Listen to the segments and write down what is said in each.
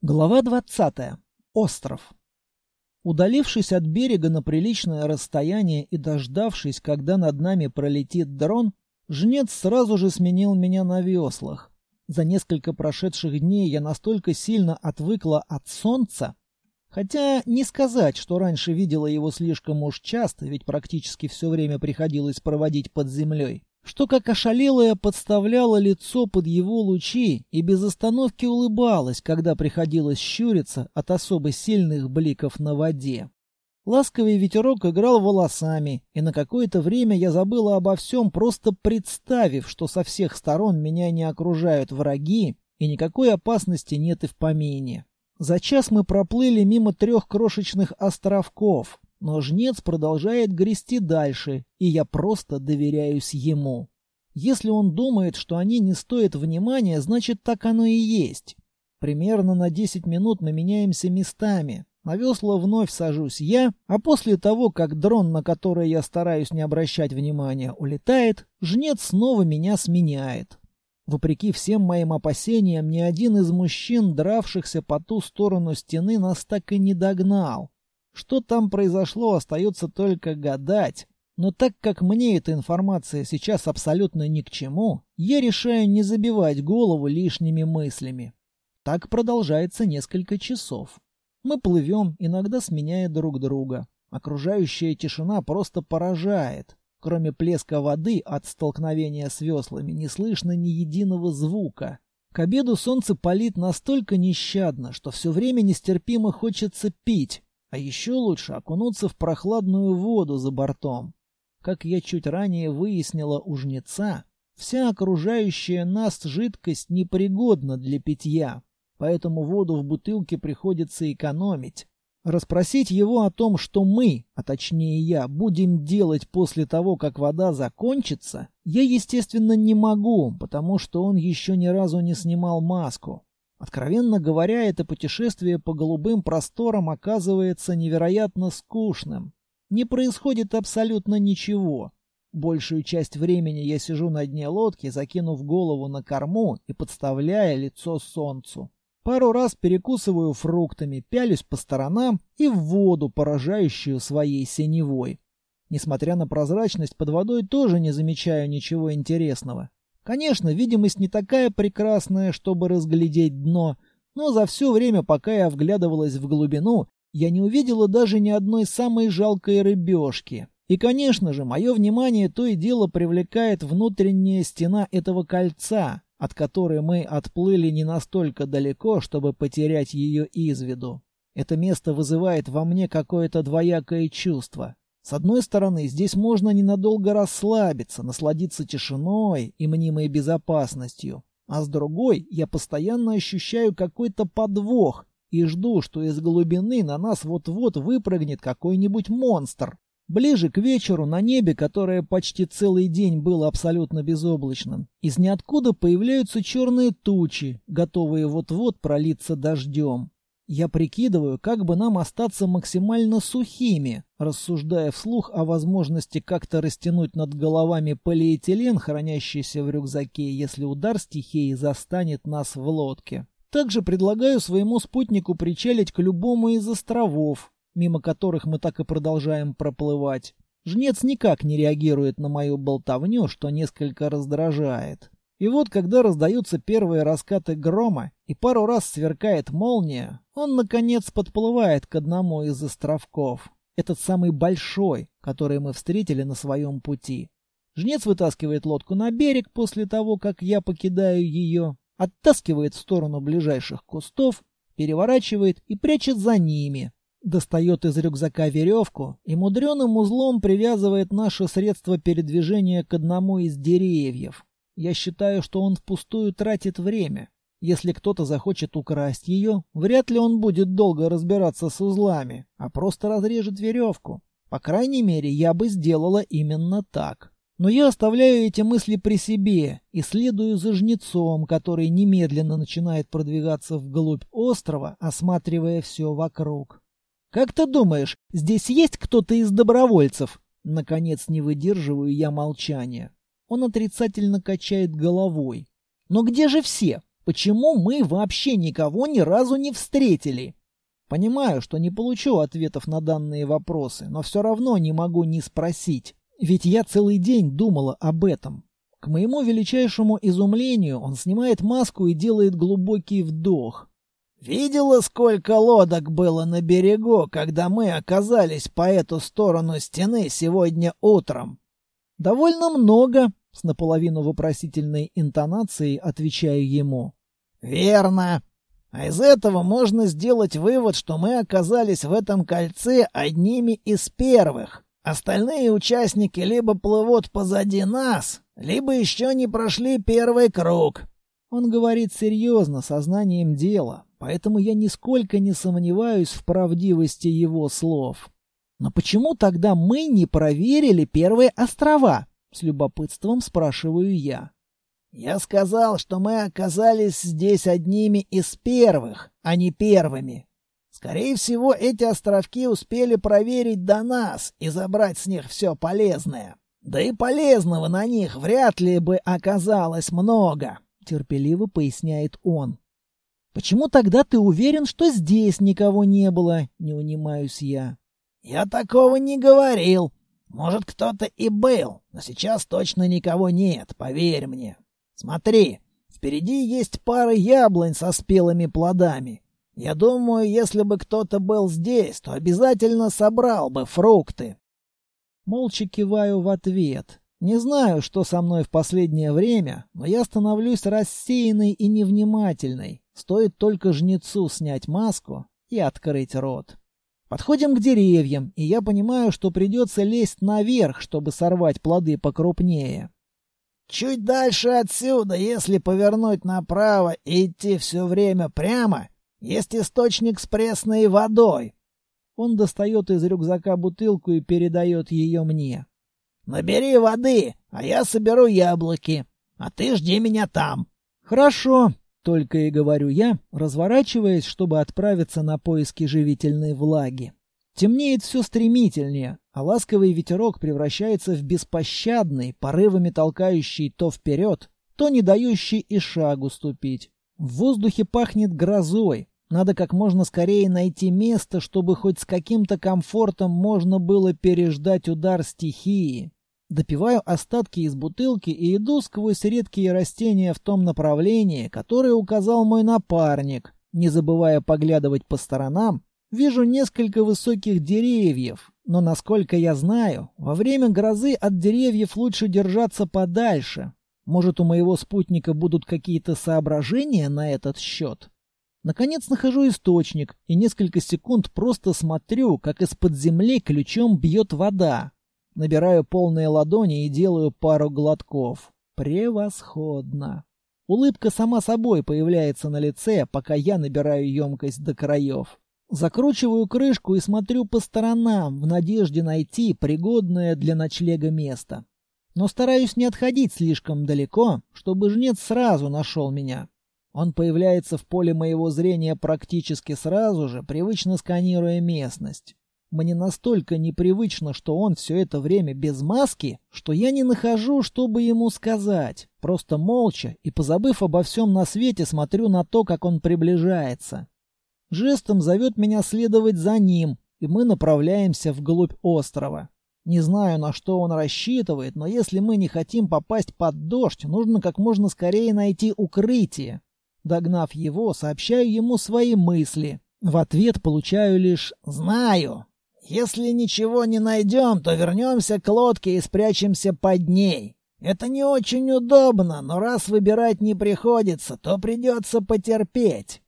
Глава 20. Остров. Удалившись от берега на приличное расстояние и дождавшись, когда над нами пролетит дрон, жнец сразу же сменил меня на веслах. За несколько прошедших дней я настолько сильно отвыкла от солнца, хотя не сказать, что раньше видела его слишком уж часто, ведь практически все время приходилось проводить под землей что как ошалелая подставляла лицо под его лучи и без остановки улыбалась, когда приходилось щуриться от особо сильных бликов на воде. Ласковый ветерок играл волосами, и на какое-то время я забыла обо всем, просто представив, что со всех сторон меня не окружают враги, и никакой опасности нет и в помине. За час мы проплыли мимо трех крошечных островков, но жнец продолжает грести дальше, и я просто доверяюсь ему. Если он думает, что они не стоят внимания, значит так оно и есть. Примерно на 10 минут мы меняемся местами. На весла вновь сажусь я, а после того, как дрон, на который я стараюсь не обращать внимания, улетает, жнец снова меня сменяет. Вопреки всем моим опасениям, ни один из мужчин, дравшихся по ту сторону стены, нас так и не догнал. Что там произошло, остается только гадать. Но так как мне эта информация сейчас абсолютно ни к чему, я решаю не забивать голову лишними мыслями. Так продолжается несколько часов. Мы плывем, иногда сменяя друг друга. Окружающая тишина просто поражает. Кроме плеска воды от столкновения с веслами не слышно ни единого звука. К обеду солнце палит настолько нещадно, что все время нестерпимо хочется пить, а еще лучше окунуться в прохладную воду за бортом. Как я чуть ранее выяснила у жнеца, вся окружающая нас жидкость непригодна для питья, поэтому воду в бутылке приходится экономить. Расспросить его о том, что мы, а точнее я, будем делать после того, как вода закончится, я, естественно, не могу, потому что он еще ни разу не снимал маску. Откровенно говоря, это путешествие по голубым просторам оказывается невероятно скучным. Не происходит абсолютно ничего. Большую часть времени я сижу на дне лодки, закинув голову на корму и подставляя лицо солнцу. Пару раз перекусываю фруктами, пялюсь по сторонам и в воду, поражающую своей синевой. Несмотря на прозрачность, под водой тоже не замечаю ничего интересного. Конечно, видимость не такая прекрасная, чтобы разглядеть дно, но за все время, пока я вглядывалась в глубину, я не увидела даже ни одной самой жалкой рыбешки. И, конечно же, мое внимание то и дело привлекает внутренняя стена этого кольца, от которой мы отплыли не настолько далеко, чтобы потерять ее из виду. Это место вызывает во мне какое-то двоякое чувство. С одной стороны, здесь можно ненадолго расслабиться, насладиться тишиной и мнимой безопасностью. А с другой, я постоянно ощущаю какой-то подвох и жду, что из глубины на нас вот-вот выпрыгнет какой-нибудь монстр. Ближе к вечеру на небе, которое почти целый день было абсолютно безоблачным, из ниоткуда появляются черные тучи, готовые вот-вот пролиться дождем. Я прикидываю, как бы нам остаться максимально сухими, рассуждая вслух о возможности как-то растянуть над головами полиэтилен, хранящийся в рюкзаке, если удар стихии застанет нас в лодке. Также предлагаю своему спутнику причалить к любому из островов, мимо которых мы так и продолжаем проплывать. Жнец никак не реагирует на мою болтовню, что несколько раздражает. И вот, когда раздаются первые раскаты грома и пару раз сверкает молния, он, наконец, подплывает к одному из островков. Этот самый большой, который мы встретили на своем пути. Жнец вытаскивает лодку на берег после того, как я покидаю ее, оттаскивает в сторону ближайших кустов, переворачивает и прячет за ними. Достает из рюкзака веревку и мудреным узлом привязывает наше средство передвижения к одному из деревьев. Я считаю, что он впустую тратит время. Если кто-то захочет украсть ее, вряд ли он будет долго разбираться с узлами, а просто разрежет веревку. По крайней мере, я бы сделала именно так. Но я оставляю эти мысли при себе и следую за жнецом, который немедленно начинает продвигаться вглубь острова, осматривая все вокруг. «Как ты думаешь, здесь есть кто-то из добровольцев?» Наконец не выдерживаю я молчания. Он отрицательно качает головой. «Но где же все? Почему мы вообще никого ни разу не встретили? Понимаю, что не получу ответов на данные вопросы, но все равно не могу не спросить. Ведь я целый день думала об этом. К моему величайшему изумлению он снимает маску и делает глубокий вдох. «Видела, сколько лодок было на берегу, когда мы оказались по эту сторону стены сегодня утром?» «Довольно много», — с наполовину вопросительной интонацией отвечаю ему. «Верно. А из этого можно сделать вывод, что мы оказались в этом кольце одними из первых. Остальные участники либо плывут позади нас, либо еще не прошли первый круг. Он говорит серьезно, сознанием дела, поэтому я нисколько не сомневаюсь в правдивости его слов. Но почему тогда мы не проверили первые острова? С любопытством спрашиваю я. Я сказал, что мы оказались здесь одними из первых, а не первыми. Скорее всего, эти островки успели проверить до нас и забрать с них все полезное. Да и полезного на них вряд ли бы оказалось много, терпеливо поясняет он. Почему тогда ты уверен, что здесь никого не было? Не унимаюсь я. Я такого не говорил. Может, кто-то и был, но сейчас точно никого нет, поверь мне. Смотри, впереди есть пара яблонь со спелыми плодами. Я думаю, если бы кто-то был здесь, то обязательно собрал бы фрукты. Молча киваю в ответ. Не знаю, что со мной в последнее время, но я становлюсь рассеянной и невнимательной. Стоит только жнецу снять маску и открыть рот. Подходим к деревьям, и я понимаю, что придется лезть наверх, чтобы сорвать плоды покрупнее. Чуть дальше отсюда, если повернуть направо и идти все время прямо, есть источник с пресной водой. Он достает из рюкзака бутылку и передает ее мне. «Набери воды, а я соберу яблоки. А ты жди меня там». «Хорошо», — только и говорю я, разворачиваясь, чтобы отправиться на поиски живительной влаги. Темнеет все стремительнее, а ласковый ветерок превращается в беспощадный, порывами толкающий то вперед, то не дающий и шагу ступить. В воздухе пахнет грозой. Надо как можно скорее найти место, чтобы хоть с каким-то комфортом можно было переждать удар стихии. Допиваю остатки из бутылки и иду сквозь редкие растения в том направлении, которое указал мой напарник, не забывая поглядывать по сторонам Вижу несколько высоких деревьев, но, насколько я знаю, во время грозы от деревьев лучше держаться подальше. Может, у моего спутника будут какие-то соображения на этот счет? Наконец нахожу источник и несколько секунд просто смотрю, как из-под земли ключом бьет вода. Набираю полные ладони и делаю пару глотков. Превосходно. Улыбка сама собой появляется на лице, пока я набираю емкость до краев. Закручиваю крышку и смотрю по сторонам в надежде найти пригодное для ночлега место. Но стараюсь не отходить слишком далеко, чтобы жнец сразу нашел меня. Он появляется в поле моего зрения практически сразу же, привычно сканируя местность. Мне настолько непривычно, что он все это время без маски, что я не нахожу, что бы ему сказать. Просто молча и, позабыв обо всем на свете, смотрю на то, как он приближается. Жестом зовет меня следовать за ним, и мы направляемся вглубь острова. Не знаю, на что он рассчитывает, но если мы не хотим попасть под дождь, нужно как можно скорее найти укрытие. Догнав его, сообщаю ему свои мысли. В ответ получаю лишь «Знаю». Если ничего не найдем, то вернемся к лодке и спрячемся под ней. Это не очень удобно, но раз выбирать не приходится, то придется потерпеть.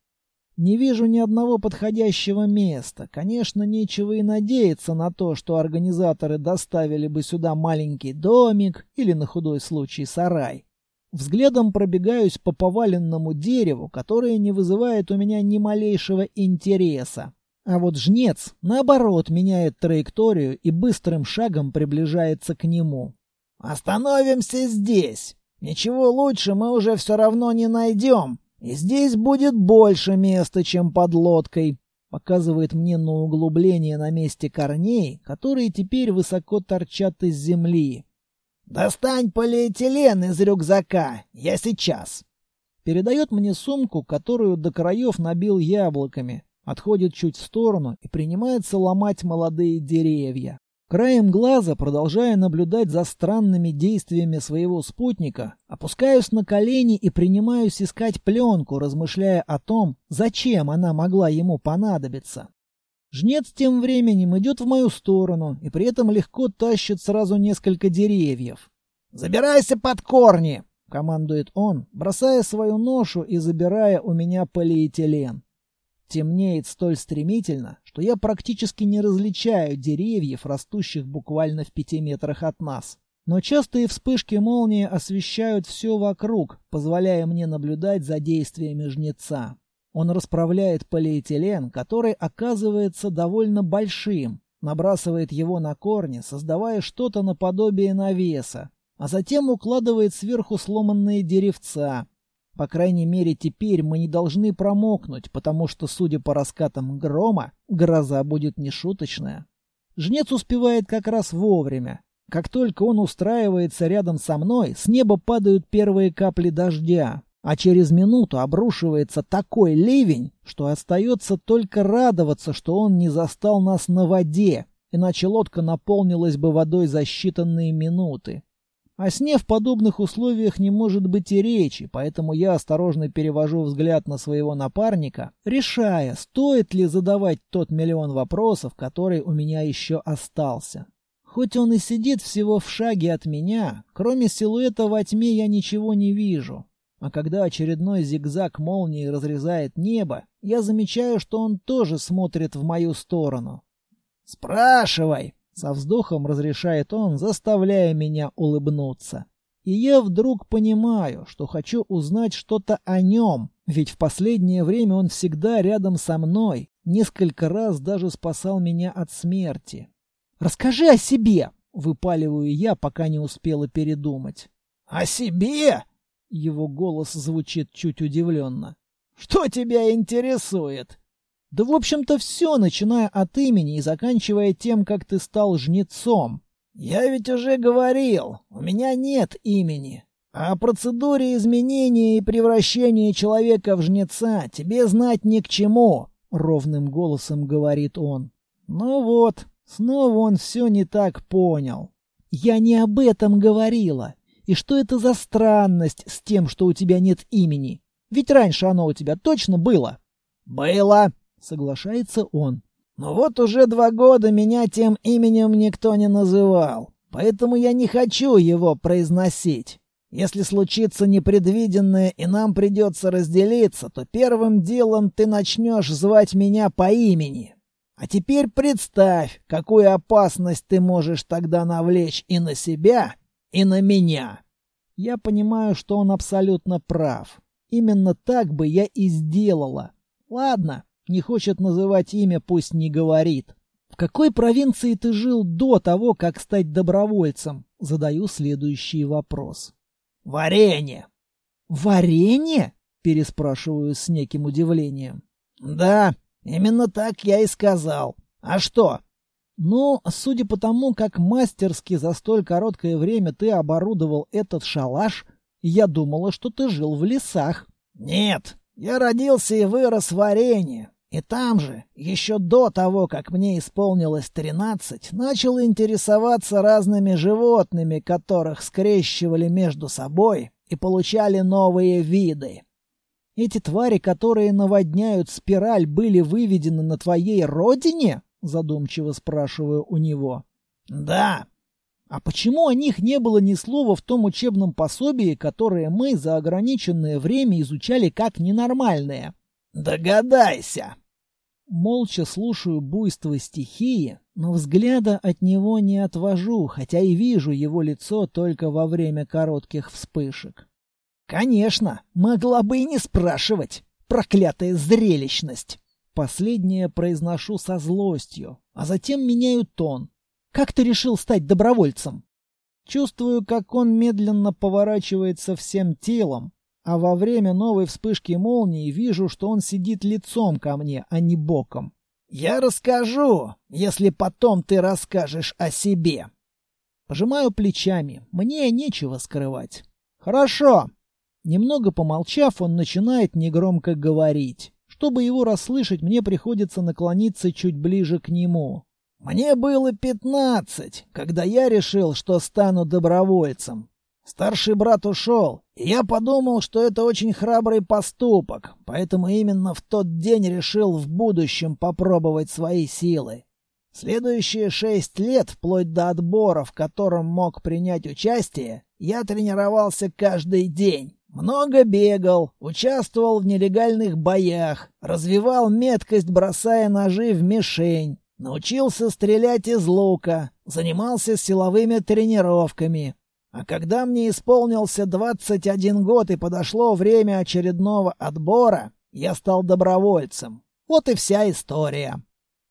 Не вижу ни одного подходящего места. Конечно, нечего и надеяться на то, что организаторы доставили бы сюда маленький домик или на худой случай сарай. Взглядом пробегаюсь по поваленному дереву, которое не вызывает у меня ни малейшего интереса. А вот жнец, наоборот, меняет траекторию и быстрым шагом приближается к нему. «Остановимся здесь. Ничего лучше мы уже все равно не найдем», и здесь будет больше места, чем под лодкой. Показывает мне на углубление на месте корней, которые теперь высоко торчат из земли. «Достань полиэтилен из рюкзака. Я сейчас». передает мне сумку, которую до краев набил яблоками, отходит чуть в сторону и принимается ломать молодые деревья. Краем глаза, продолжая наблюдать за странными действиями своего спутника, опускаюсь на колени и принимаюсь искать пленку, размышляя о том, зачем она могла ему понадобиться. Жнец тем временем идет в мою сторону и при этом легко тащит сразу несколько деревьев. «Забирайся под корни!» — командует он, бросая свою ношу и забирая у меня полиэтилен. Темнеет столь стремительно, что я практически не различаю деревьев, растущих буквально в пяти метрах от нас. Но частые вспышки молнии освещают все вокруг, позволяя мне наблюдать за действиями жнеца. Он расправляет полиэтилен, который оказывается довольно большим, набрасывает его на корни, создавая что-то наподобие навеса, а затем укладывает сверху сломанные деревца, по крайней мере, теперь мы не должны промокнуть, потому что, судя по раскатам грома, гроза будет нешуточная. Жнец успевает как раз вовремя. Как только он устраивается рядом со мной, с неба падают первые капли дождя, а через минуту обрушивается такой ливень, что остается только радоваться, что он не застал нас на воде, иначе лодка наполнилась бы водой за считанные минуты. О сне в подобных условиях не может быть и речи, поэтому я осторожно перевожу взгляд на своего напарника, решая, стоит ли задавать тот миллион вопросов, который у меня еще остался. Хоть он и сидит всего в шаге от меня, кроме силуэта во тьме я ничего не вижу. А когда очередной зигзаг молнии разрезает небо, я замечаю, что он тоже смотрит в мою сторону. «Спрашивай!» Со вздохом разрешает он, заставляя меня улыбнуться. И я вдруг понимаю, что хочу узнать что-то о нем, ведь в последнее время он всегда рядом со мной, несколько раз даже спасал меня от смерти. «Расскажи о себе!» — выпаливаю я, пока не успела передумать. «О себе?» — его голос звучит чуть удивленно. «Что тебя интересует?» Да, в общем-то, все, начиная от имени и заканчивая тем, как ты стал жнецом. Я ведь уже говорил, у меня нет имени. А о процедуре изменения и превращения человека в жнеца тебе знать ни к чему, — ровным голосом говорит он. Ну вот, снова он все не так понял. Я не об этом говорила. И что это за странность с тем, что у тебя нет имени? Ведь раньше оно у тебя точно было. Было, Соглашается он. Но вот уже два года меня тем именем никто не называл, поэтому я не хочу его произносить. Если случится непредвиденное и нам придется разделиться, то первым делом ты начнешь звать меня по имени. А теперь представь, какую опасность ты можешь тогда навлечь и на себя, и на меня. Я понимаю, что он абсолютно прав. Именно так бы я и сделала. Ладно, не хочет называть имя, пусть не говорит. В какой провинции ты жил до того, как стать добровольцем? Задаю следующий вопрос. Варенье. Варенье? Переспрашиваю с неким удивлением. Да, именно так я и сказал. А что? Ну, судя по тому, как мастерски за столь короткое время ты оборудовал этот шалаш, я думала, что ты жил в лесах. Нет, я родился и вырос в Варенье. И там же, еще до того, как мне исполнилось тринадцать, начал интересоваться разными животными, которых скрещивали между собой и получали новые виды. Эти твари, которые наводняют спираль, были выведены на твоей родине? Задумчиво спрашиваю у него. Да. А почему о них не было ни слова в том учебном пособии, которое мы за ограниченное время изучали как ненормальное? Догадайся. Молча слушаю буйство стихии, но взгляда от него не отвожу, хотя и вижу его лицо только во время коротких вспышек. Конечно, могла бы и не спрашивать. Проклятая зрелищность. Последнее произношу со злостью, а затем меняю тон. Как ты решил стать добровольцем? Чувствую, как он медленно поворачивается всем телом, а во время новой вспышки молнии вижу, что он сидит лицом ко мне, а не боком. «Я расскажу, если потом ты расскажешь о себе». Пожимаю плечами, мне нечего скрывать. «Хорошо. Немного помолчав, он начинает негромко говорить. Чтобы его расслышать, мне приходится наклониться чуть ближе к нему. Мне было пятнадцать, когда я решил, что стану добровольцем. Старший брат ушел, и я подумал, что это очень храбрый поступок, поэтому именно в тот день решил в будущем попробовать свои силы. Следующие шесть лет, вплоть до отбора, в котором мог принять участие, я тренировался каждый день. Много бегал, участвовал в нелегальных боях, развивал меткость, бросая ножи в мишень, научился стрелять из лука, занимался силовыми тренировками. А когда мне исполнился 21 год и подошло время очередного отбора, я стал добровольцем. Вот и вся история.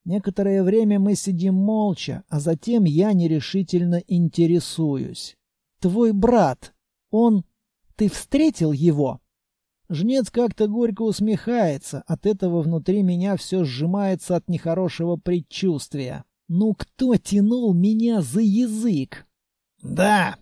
Некоторое время мы сидим молча, а затем я нерешительно интересуюсь. «Твой брат, он... Ты встретил его?» Жнец как-то горько усмехается, от этого внутри меня все сжимается от нехорошего предчувствия. «Ну кто тянул меня за язык?» «Да».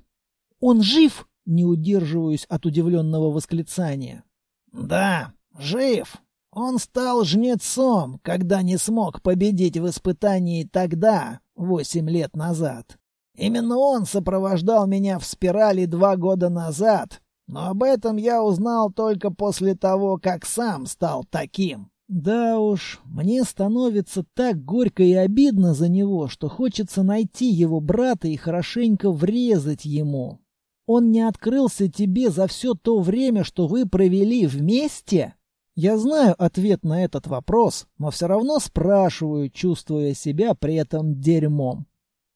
«Он жив?» — не удерживаюсь от удивленного восклицания. «Да, жив. Он стал жнецом, когда не смог победить в испытании тогда, восемь лет назад. Именно он сопровождал меня в спирали два года назад, но об этом я узнал только после того, как сам стал таким. Да уж, мне становится так горько и обидно за него, что хочется найти его брата и хорошенько врезать ему. Он не открылся тебе за все то время, что вы провели вместе? Я знаю ответ на этот вопрос, но все равно спрашиваю, чувствуя себя при этом дерьмом.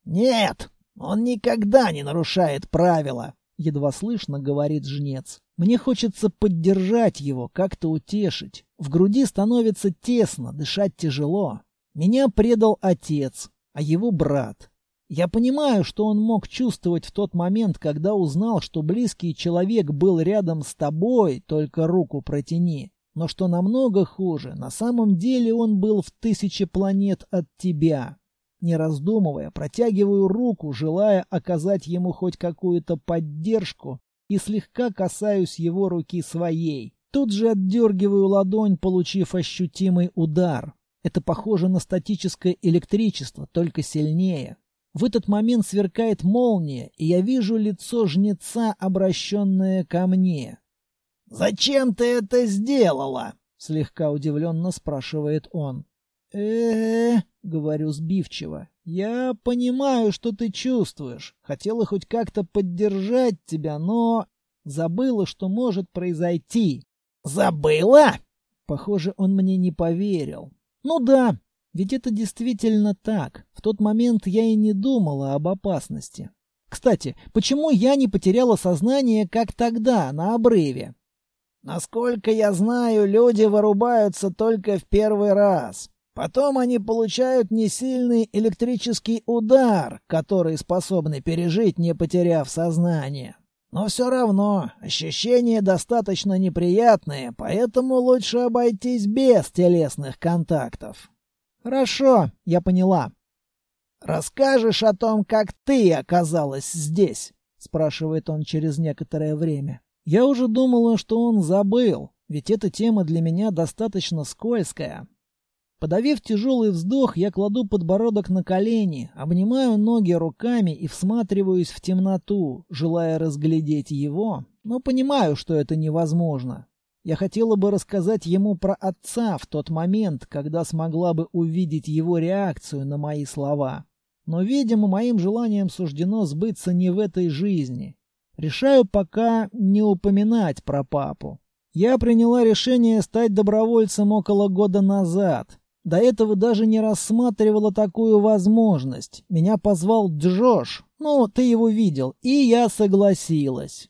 «Нет, он никогда не нарушает правила», — едва слышно говорит жнец. «Мне хочется поддержать его, как-то утешить. В груди становится тесно, дышать тяжело. Меня предал отец, а его брат. Я понимаю, что он мог чувствовать в тот момент, когда узнал, что близкий человек был рядом с тобой, только руку протяни. Но что намного хуже, на самом деле он был в тысяче планет от тебя. Не раздумывая, протягиваю руку, желая оказать ему хоть какую-то поддержку, и слегка касаюсь его руки своей. Тут же отдергиваю ладонь, получив ощутимый удар. Это похоже на статическое электричество, только сильнее. В этот момент сверкает молния, и я вижу лицо жнеца, обращенное ко мне. «Зачем ты это сделала?» — слегка удивленно спрашивает он. э говорю сбивчиво. «Я понимаю, что ты чувствуешь. Хотела хоть как-то поддержать тебя, но забыла, что может произойти». «Забыла?» Похоже, он мне не поверил. «Ну да, ведь это действительно так. В тот момент я и не думала об опасности. Кстати, почему я не потеряла сознание, как тогда, на обрыве? Насколько я знаю, люди вырубаются только в первый раз. Потом они получают несильный электрический удар, который способны пережить, не потеряв сознание. Но все равно ощущения достаточно неприятные, поэтому лучше обойтись без телесных контактов. Хорошо, я поняла. Расскажешь о том, как ты оказалась здесь? спрашивает он через некоторое время. Я уже думала, что он забыл, ведь эта тема для меня достаточно скользкая. Подавив тяжелый вздох, я кладу подбородок на колени, обнимаю ноги руками и всматриваюсь в темноту, желая разглядеть его, но понимаю, что это невозможно. Я хотела бы рассказать ему про отца в тот момент, когда смогла бы увидеть его реакцию на мои слова. Но, видимо, моим желаниям суждено сбыться не в этой жизни. Решаю пока не упоминать про папу. Я приняла решение стать добровольцем около года назад. До этого даже не рассматривала такую возможность. Меня позвал Джош, ну, ты его видел, и я согласилась.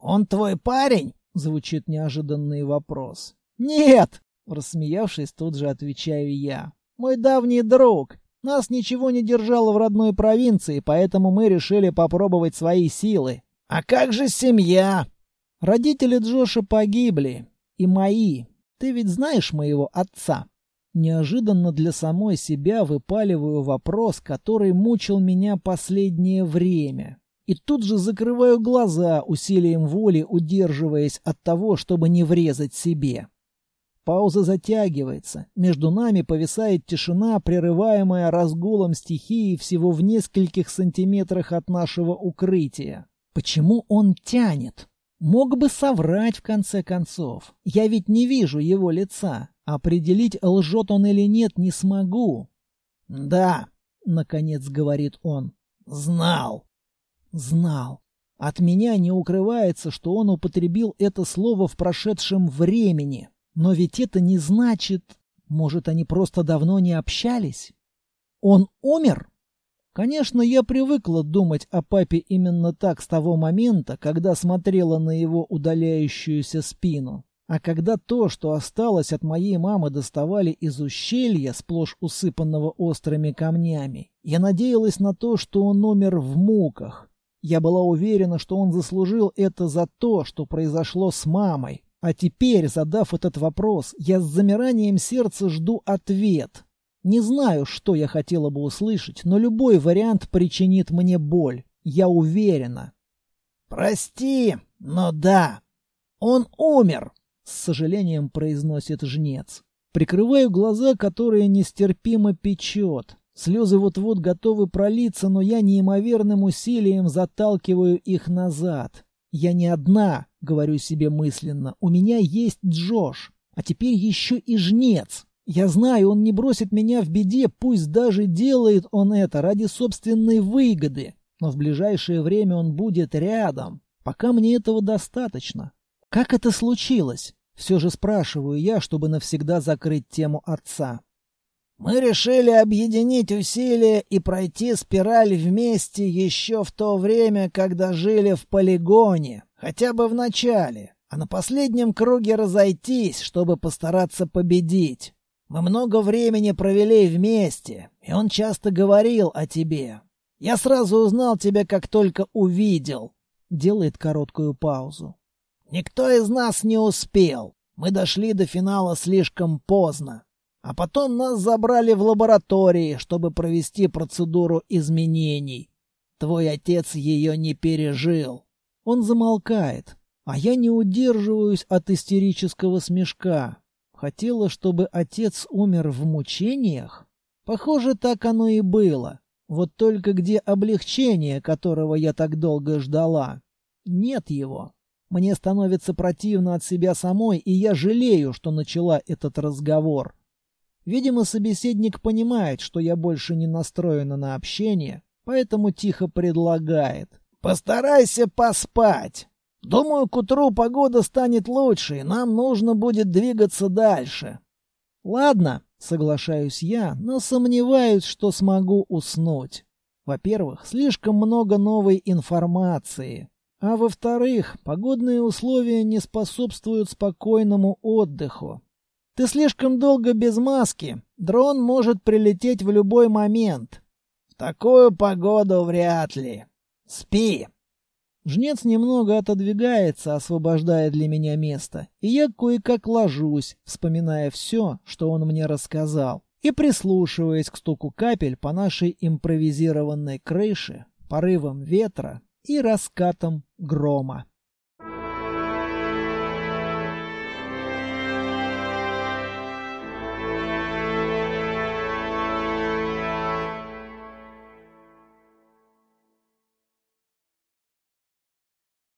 «Он твой парень?» — звучит неожиданный вопрос. «Нет!» — рассмеявшись, тут же отвечаю я. «Мой давний друг. Нас ничего не держало в родной провинции, поэтому мы решили попробовать свои силы. «А как же семья?» «Родители Джоша погибли. И мои. Ты ведь знаешь моего отца?» Неожиданно для самой себя выпаливаю вопрос, который мучил меня последнее время. И тут же закрываю глаза, усилием воли удерживаясь от того, чтобы не врезать себе. Пауза затягивается. Между нами повисает тишина, прерываемая разгулом стихии всего в нескольких сантиметрах от нашего укрытия. Почему он тянет? Мог бы соврать в конце концов. Я ведь не вижу его лица. Определить, лжет он или нет, не смогу. «Да», — наконец говорит он, — «знал». Знал. От меня не укрывается, что он употребил это слово в прошедшем времени. Но ведь это не значит... Может, они просто давно не общались? Он умер? Конечно, я привыкла думать о папе именно так с того момента, когда смотрела на его удаляющуюся спину. А когда то, что осталось от моей мамы, доставали из ущелья, сплошь усыпанного острыми камнями, я надеялась на то, что он умер в муках, я была уверена, что он заслужил это за то, что произошло с мамой. А теперь, задав этот вопрос, я с замиранием сердца жду ответ. Не знаю, что я хотела бы услышать, но любой вариант причинит мне боль. Я уверена. «Прости, но да, он умер», — с сожалением произносит жнец. Прикрываю глаза, которые нестерпимо печет. Слезы вот-вот готовы пролиться, но я неимоверным усилием заталкиваю их назад. Я не одна, говорю себе мысленно. У меня есть Джош, а теперь еще и жнец. Я знаю, он не бросит меня в беде, пусть даже делает он это ради собственной выгоды. Но в ближайшее время он будет рядом. Пока мне этого достаточно. Как это случилось? Все же спрашиваю я, чтобы навсегда закрыть тему отца. Мы решили объединить усилия и пройти спираль вместе еще в то время, когда жили в полигоне, хотя бы в начале, а на последнем круге разойтись, чтобы постараться победить. Мы много времени провели вместе, и он часто говорил о тебе. Я сразу узнал тебя, как только увидел. Делает короткую паузу. Никто из нас не успел. Мы дошли до финала слишком поздно. А потом нас забрали в лаборатории, чтобы провести процедуру изменений. Твой отец ее не пережил. Он замолкает, а я не удерживаюсь от истерического смешка. Хотела, чтобы отец умер в мучениях? Похоже, так оно и было. Вот только где облегчение, которого я так долго ждала? Нет его. Мне становится противно от себя самой, и я жалею, что начала этот разговор. Видимо, собеседник понимает, что я больше не настроена на общение, поэтому тихо предлагает. «Постарайся поспать. Думаю, к утру погода станет лучше, и нам нужно будет двигаться дальше». «Ладно», — соглашаюсь я, но сомневаюсь, что смогу уснуть. Во-первых, слишком много новой информации. А во-вторых, погодные условия не способствуют спокойному отдыху. Ты слишком долго без маски. Дрон может прилететь в любой момент. В такую погоду вряд ли. Спи. Жнец немного отодвигается, освобождая для меня место, и я кое-как ложусь, вспоминая все, что он мне рассказал, и прислушиваясь к стуку капель по нашей импровизированной крыше, порывам ветра и раскатам грома.